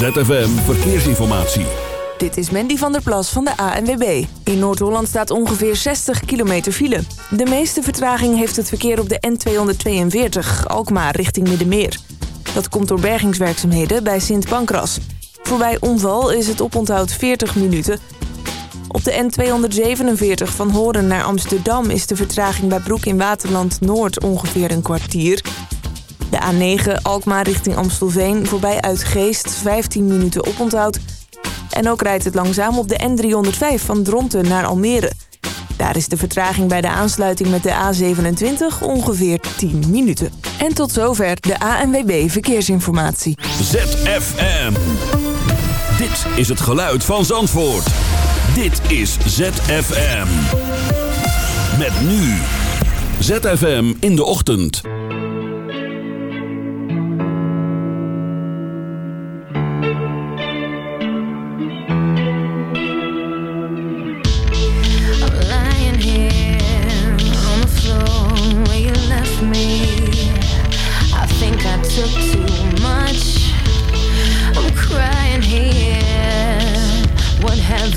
ZFM Verkeersinformatie. Dit is Mandy van der Plas van de ANWB. In Noord-Holland staat ongeveer 60 kilometer file. De meeste vertraging heeft het verkeer op de N242, Alkmaar richting Middenmeer. Dat komt door bergingswerkzaamheden bij Sint Pancras. Voorbij omval is het oponthoud 40 minuten. Op de N247 van Horen naar Amsterdam is de vertraging bij Broek in Waterland Noord ongeveer een kwartier... De A9 Alkmaar richting Amstelveen voorbij Uitgeest 15 minuten oponthoud. En ook rijdt het langzaam op de N305 van Dronten naar Almere. Daar is de vertraging bij de aansluiting met de A27 ongeveer 10 minuten. En tot zover de ANWB Verkeersinformatie. ZFM. Dit is het geluid van Zandvoort. Dit is ZFM. Met nu. ZFM in de ochtend.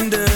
wonder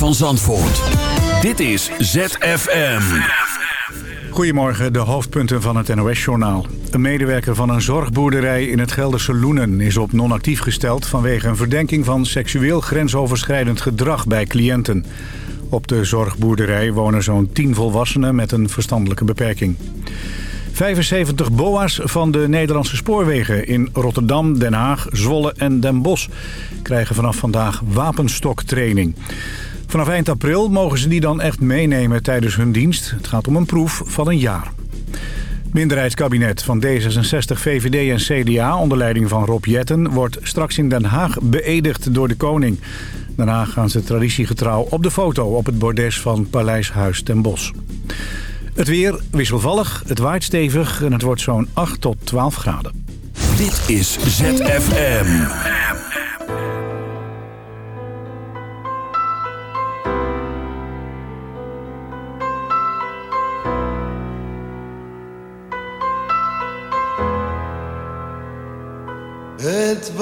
van Zandvoort. Dit is ZFM. Goedemorgen, de hoofdpunten van het NOS-journaal. Een medewerker van een zorgboerderij in het Gelderse Loenen is op non-actief gesteld... vanwege een verdenking van seksueel grensoverschrijdend gedrag bij cliënten. Op de zorgboerderij wonen zo'n 10 volwassenen met een verstandelijke beperking. 75 BOA's van de Nederlandse spoorwegen in Rotterdam, Den Haag, Zwolle en Den Bosch... krijgen vanaf vandaag wapenstoktraining. Vanaf eind april mogen ze die dan echt meenemen tijdens hun dienst. Het gaat om een proef van een jaar. Minderheidskabinet van D66, VVD en CDA onder leiding van Rob Jetten... wordt straks in Den Haag beëdigd door de koning. Daarna gaan ze traditiegetrouw op de foto op het bordes van Paleishuis ten Bosch. Het weer wisselvallig, het waait stevig en het wordt zo'n 8 tot 12 graden. Dit is ZFM.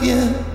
Ik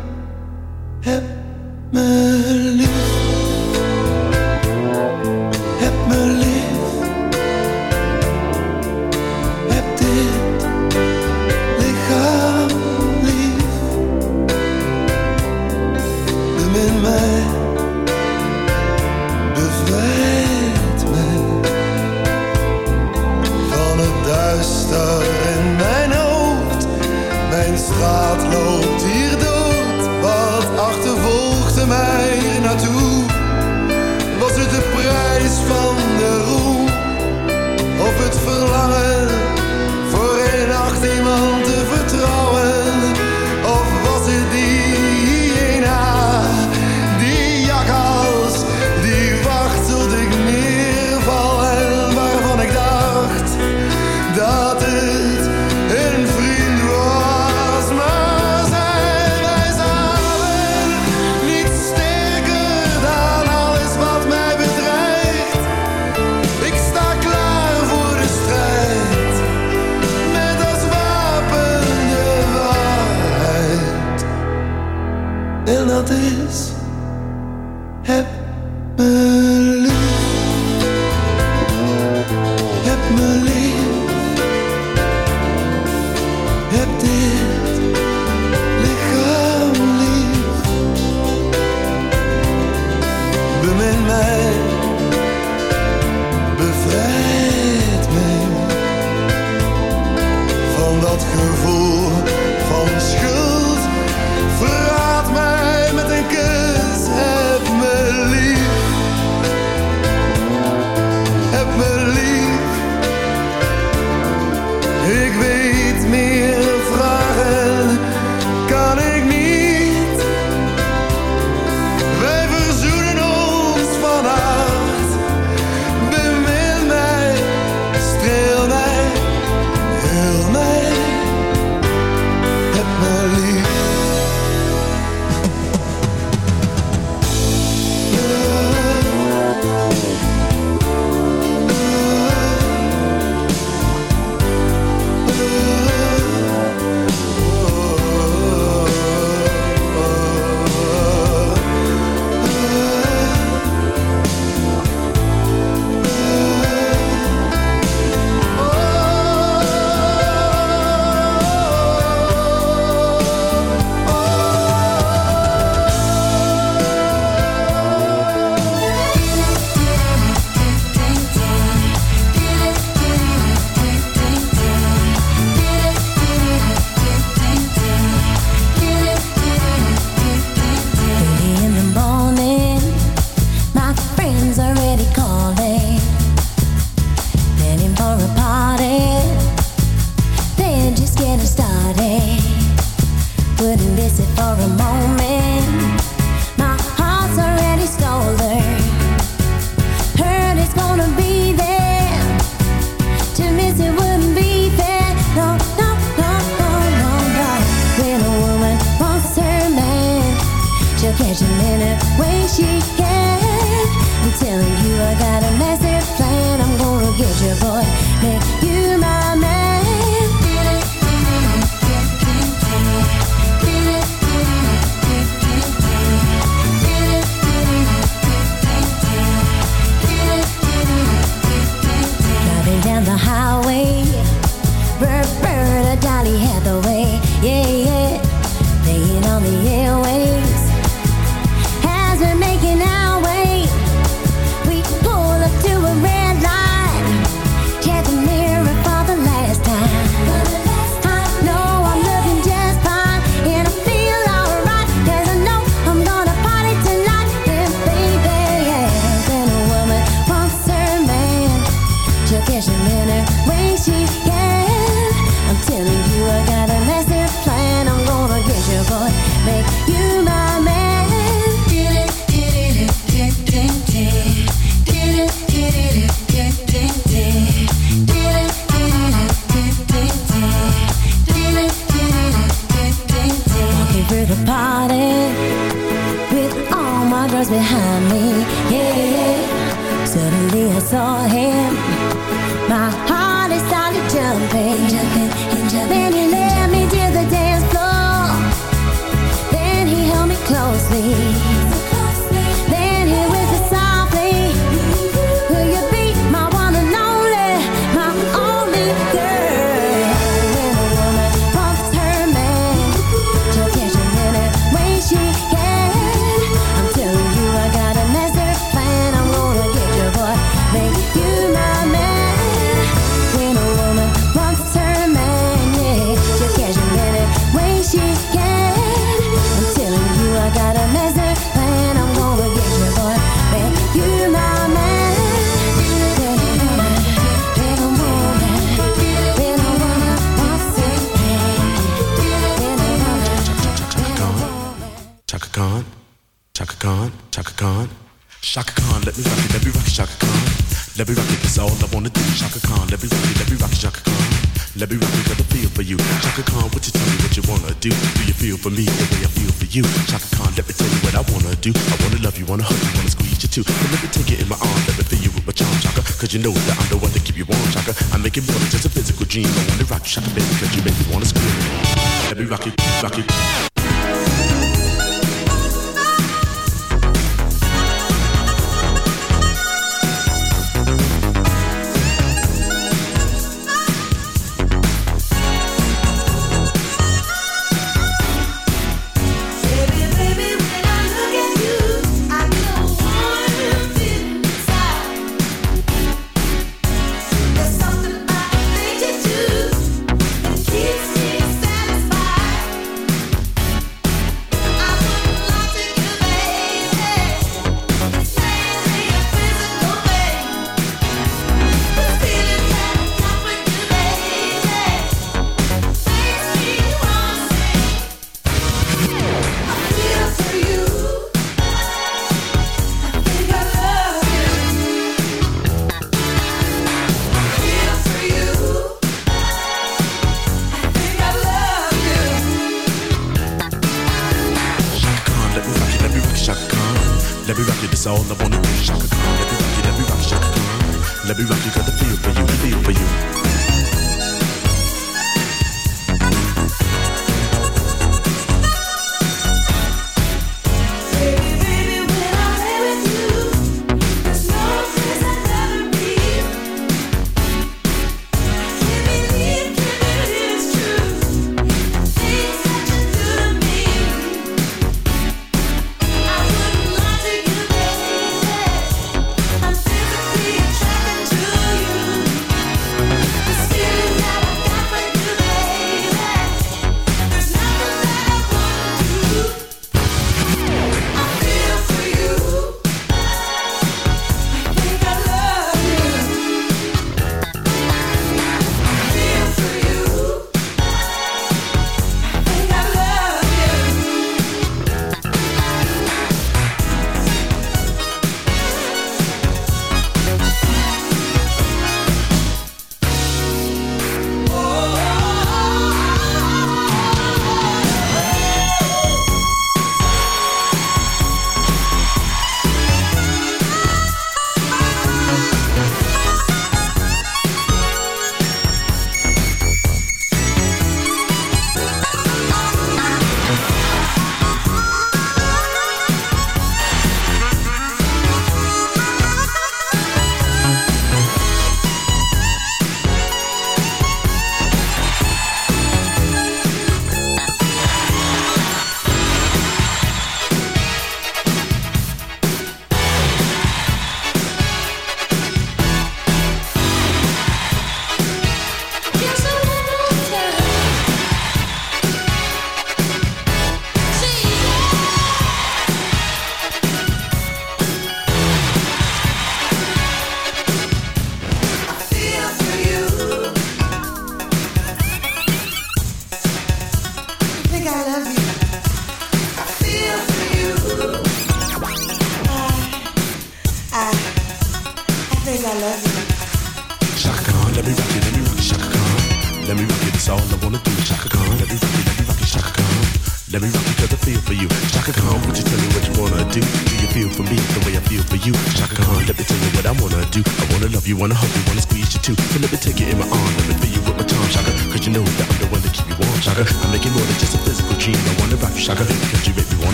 me rock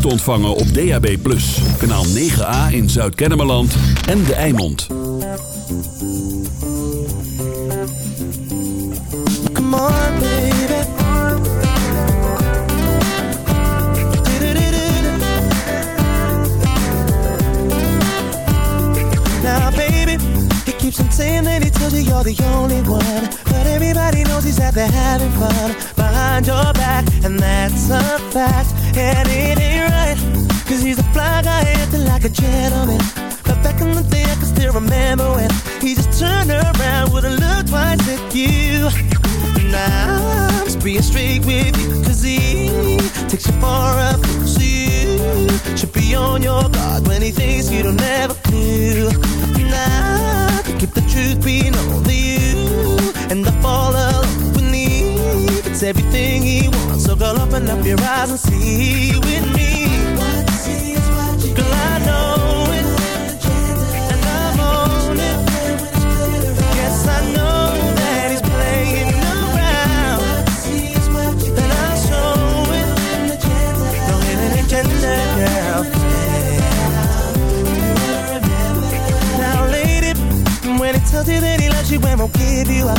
te ontvangen op DAB+. Kanaal 9A in Zuid-Kennemerland en De Eimond. Come on, baby. Keeps on saying that he tells you you're the only one. But everybody knows he's out there having fun behind your back, and that's a fact. And it ain't right, cause he's a fly guy acting like a gentleman. But back in the day, I can still remember when he just turned around, wouldn't look twice at you. Now I'm just being straight with you, cause he takes you far up, so you should be on your guard when he thinks you don't ever do. Now keep the truth being only you, and I fall alone beneath. It's everything he wants, girl, open up your eyes and see with me. Girl, I know it, and I'm on it. Yes, I know that he's playing around, and I'll show it. No hidden agenda, girl. Now, lady, when he tells you that he loves you and won't give you up,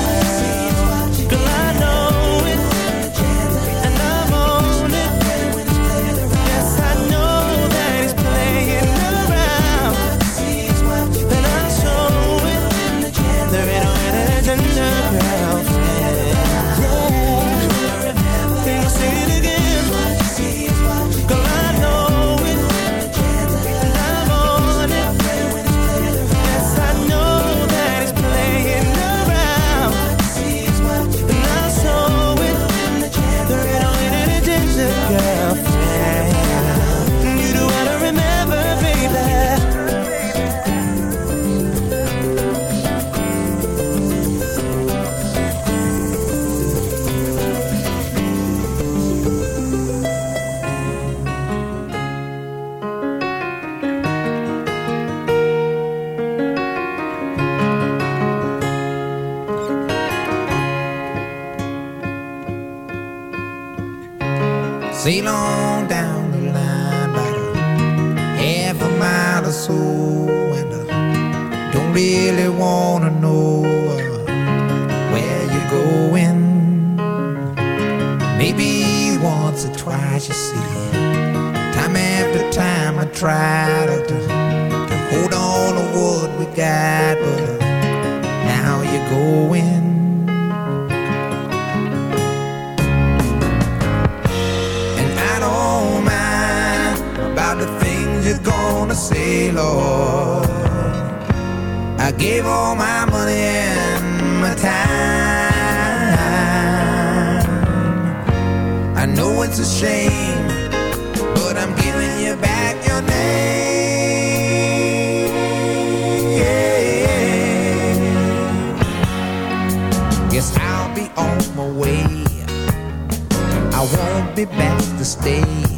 be back to stay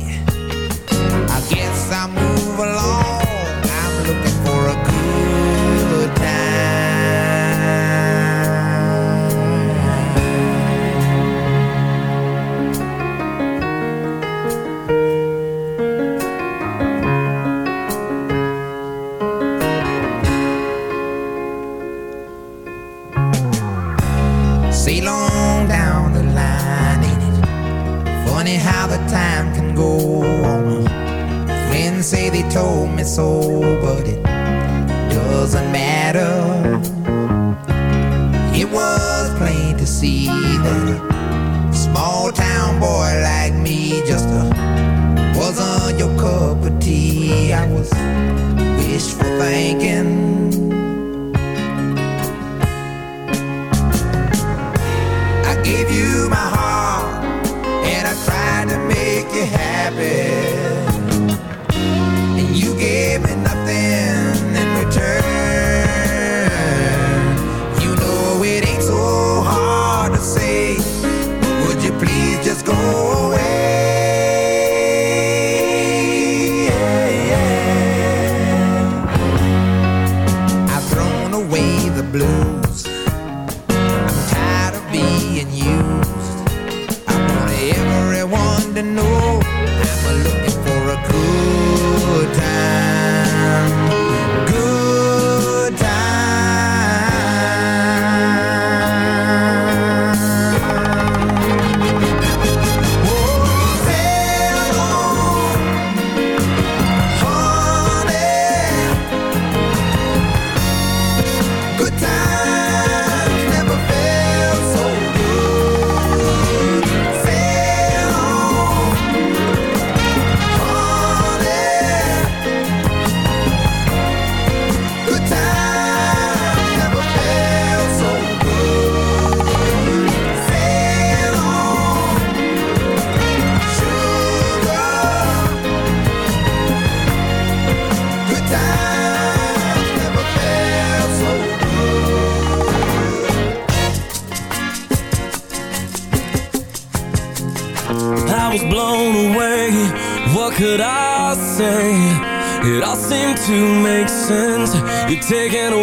taking away